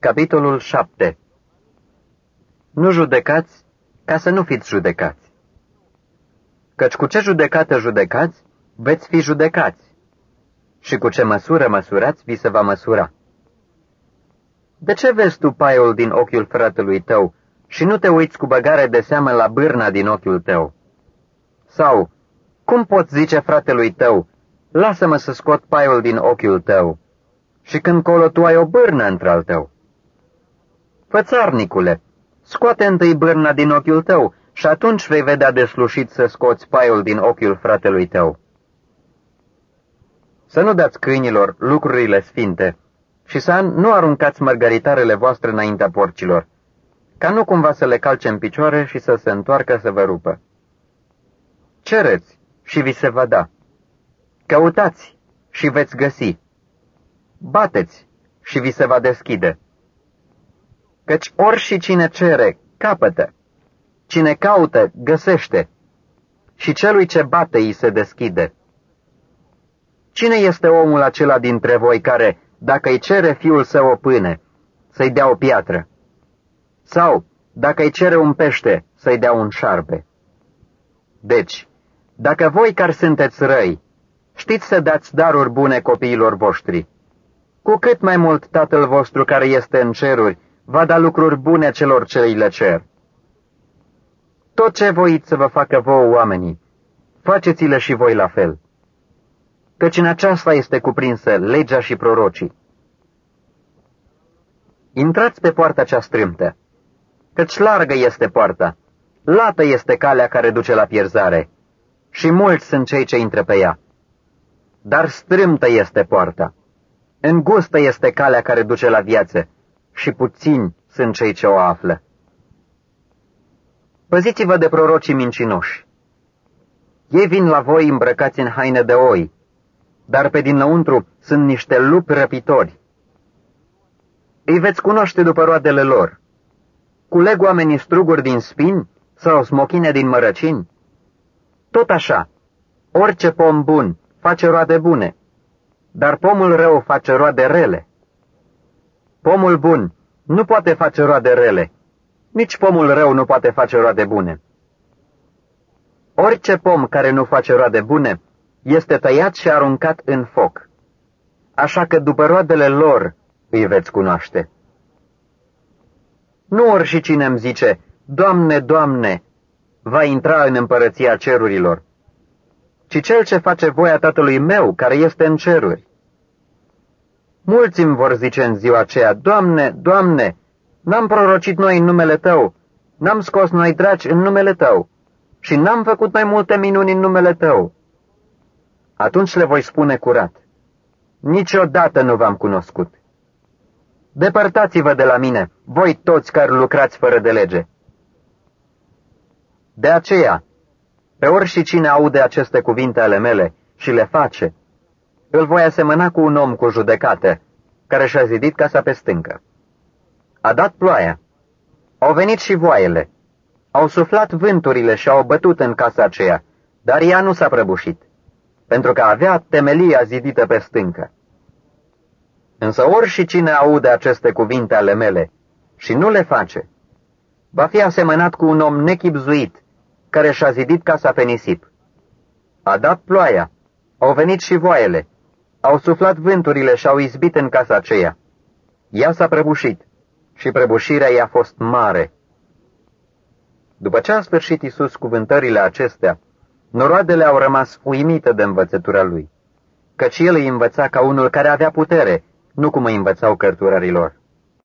Capitolul 7 Nu judecați ca să nu fiți judecați. Căci cu ce judecată judecați, veți fi judecați. Și cu ce măsură măsurați, vi se va măsura. De ce vezi tu paiul din ochiul fratelui tău și nu te uiți cu băgare de seamă la bârna din ochiul tău? Sau, cum poți zice fratelui tău, lasă-mă să scot paiul din ochiul tău, și când colo tu ai o bârnă într-al tău? Fățarnicule, scoate întâi bârna din ochiul tău și atunci vei vedea deslușit să scoți paiul din ochiul fratelui tău. Să nu dați câinilor lucrurile sfinte și să nu aruncați mărgăritarele voastre înaintea porcilor, ca nu cumva să le calce în picioare și să se întoarcă să vă rupă. Cereți și vi se va da. Căutați și veți găsi. Bateți și vi se va deschide. Căci ori și cine cere, capătă. Cine caută, găsește. Și celui ce bate îi se deschide. Cine este omul acela dintre voi care, dacă îi cere fiul său o pâine, să-i dea o piatră? Sau, dacă îi cere un pește, să-i dea un șarpe? Deci, dacă voi care sunteți răi, știți să dați daruri bune copiilor voștri, cu cât mai mult Tatăl vostru care este în ceruri va da lucruri bune celor ce îi le cer. Tot ce voiți să vă facă vouă oamenii, faceți-le și voi la fel. Căci în aceasta este cuprinsă legea și prorocii. Intrați pe poarta cea strâmtă, căci largă este poarta, lată este calea care duce la pierzare, și mulți sunt cei ce intră pe ea. Dar strâmtă este poarta, îngustă este calea care duce la viață, și puțini sunt cei ce o află. Păziți-vă de prorocii mincinoși. Ei vin la voi îmbrăcați în haine de oi, dar pe dinăuntru sunt niște lupi răpitori. Îi veți cunoaște după roadele lor. Culeg oamenii struguri din spini sau smochine din mărăcini? Tot așa, orice pom bun face roade bune, dar pomul rău face roade rele. Pomul bun nu poate face roade rele, nici pomul rău nu poate face roade bune. Orice pom care nu face roade bune este tăiat și aruncat în foc. Așa că după roadele lor îi veți cunoaște. Nu ori și cine îmi zice, Doamne, Doamne, va intra în împărăția cerurilor, ci cel ce face voia Tatălui meu, care este în ceruri. Mulți îmi vor zice în ziua aceea, Doamne, Doamne, n-am prorocit noi în numele Tău, n-am scos noi draci în numele Tău și n-am făcut mai multe minuni în numele Tău. Atunci le voi spune curat, niciodată nu v-am cunoscut. Depărtați-vă de la mine, voi toți care lucrați fără de lege. De aceea, pe ori și cine aude aceste cuvinte ale mele și le face, îl voi asemăna cu un om cu judecată, care și-a zidit casa pe stâncă. A dat ploaia, au venit și voaiele, au suflat vânturile și au bătut în casa aceea, dar ea nu s-a prăbușit, pentru că avea temelia zidită pe stâncă. Însă ori și cine aude aceste cuvinte ale mele și nu le face, va fi asemănat cu un om nechipzuit, care și-a zidit casa pe nisip. A dat ploaia, au venit și voaiele, au suflat vânturile și au izbit în casa aceea. Ea s-a prăbușit și prăbușirea i-a fost mare. După ce a sfârșit Isus cuvântările acestea, noroadele au rămas uimite de învățătura lui, căci el îi învăța ca unul care avea putere, nu cum îi învățau cărturărilor.